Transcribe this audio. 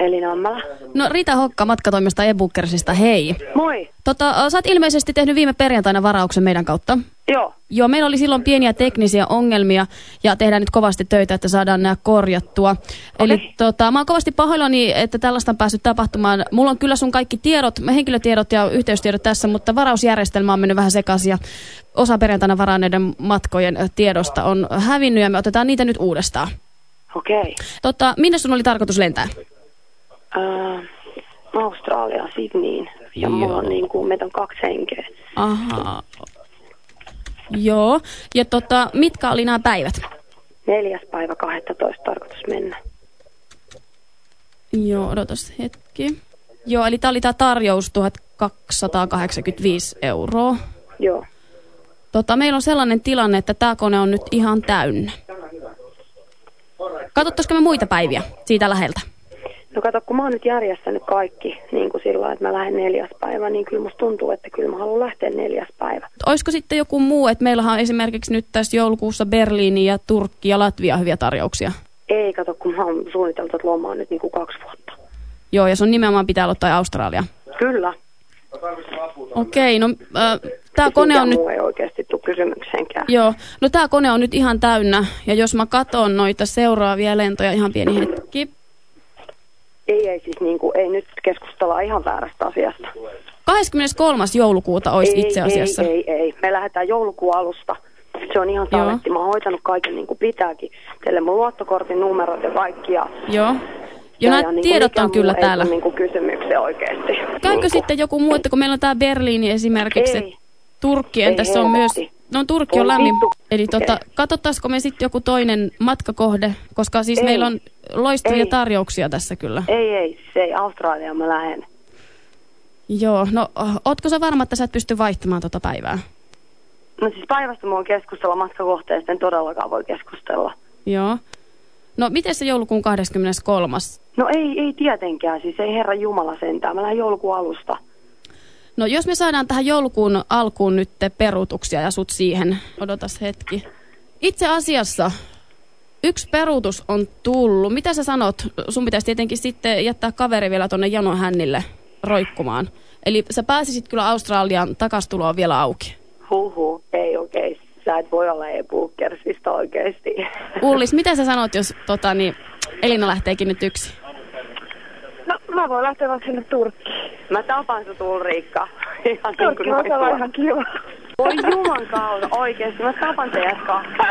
Eli Nammala. No Rita Hokka matkatoimista e-bookersista, hei. Moi. Tota, sä oot ilmeisesti tehnyt viime perjantaina varauksen meidän kautta. Joo. Joo, meillä oli silloin pieniä teknisiä ongelmia ja tehdään nyt kovasti töitä, että saadaan nämä korjattua. Okay. Eli tota, mä oon kovasti pahoillani, että tällaista on päässyt tapahtumaan. Mulla on kyllä sun kaikki tiedot, henkilötiedot ja yhteystiedot tässä, mutta varausjärjestelmä on mennyt vähän sekaisin ja osa perjantaina varanneiden matkojen tiedosta on hävinnyt ja me otetaan niitä nyt uudestaan. Okei. Okay. Tota, minne sun oli tarkoitus lentää? Uh, Australia, Sydneyin. Ja Joo. mulla on niin kuin, meitä on kaksi henkeä. Aha. Joo. Ja tota, mitkä oli nämä päivät? Neljäs päivä 12 tarkoitus mennä. Joo, odotas hetki. Joo, eli tämä oli tämä tarjous 1285 euroa. Joo. Tota, meillä on sellainen tilanne, että tämä kone on nyt ihan täynnä. Katsottaisiko me muita päiviä siitä läheltä? No kato, kun mä oon nyt järjestänyt kaikki niin kuin sillä että mä lähden neljäs päivä, niin kyllä musta tuntuu, että kyllä mä haluan lähteä neljäs päivä. Olisiko sitten joku muu, että meillähän on esimerkiksi nyt tässä joulukuussa Berliini ja Turkki ja Latvia hyviä tarjouksia. Ei, kato, kun mä oon suunniteltu, että loma on nyt niin kuin kaksi vuotta. Joo, ja sun nimenomaan pitää aloittaa Australia. Kyllä. Okei, no äh, tämä kone on nyt... ei oikeasti tule kysymykseenkään. Joo, no tämä kone on nyt ihan täynnä. Ja jos mä katon noita seuraavia lentoja, ihan pieni hetki. Ei, ei siis niin kuin, ei nyt keskustella ihan väärästä asiasta. 23. joulukuuta olisi ei, itse asiassa. Ei, ei, ei. Me lähdetään joulukuun alusta. Se on ihan Joo. saletti. Mä oon hoitanut kaiken niin kuin pitääkin. Teille mun luottokortin numerot ja kaikki. Ja, Joo. Jo nämä niin tiedot on kyllä täällä. Ei niin kuin kysymykseen oikeasti. Käykö niin sitten joku muu, että kun meillä on tämä Berliini esimerkiksi, Ei. Turkki, Ei entäs se on myös... No Turkki on lämmin. Eli tota, katsottaisiko me sitten joku toinen matkakohde, koska siis Ei. meillä on loistavia Ei. tarjouksia tässä kyllä. Ei, ei, se ei. Australiaan mä lähden. Joo, no ootko sä varma, että sä et pysty vaihtamaan tota päivää? No siis päivästä mulla on keskustella matkakohteesta, en todellakaan voi keskustella. Joo. No miten se joulukuun 23. No ei, ei tietenkään, siis ei herra Jumala sentään. Mä lähden joulukuun alusta. No jos me saadaan tähän joulukuun alkuun nyt peruutuksia ja sut siihen, odotas hetki. Itse asiassa yksi peruutus on tullut. Mitä sä sanot? Sun pitäisi tietenkin sitten jättää kaveri vielä tonne janohännille roikkumaan. Eli sä pääsisit kyllä Australian takastuloon vielä auki. Huhu, ei okei. Okay. Sä et voi olla e-bookersista oikeesti. Ullis, mitä sä sanot, jos tota, niin, Elina lähteekin nyt yksi? No mä voin lähteä vaikka sinne Turkkiin. Mä tapan sut Ulriikka. Ihan niin Turkki kuin olla noin ihan kiva. Voi juman kautta, oikeesti. Mä tapan teidät kahta.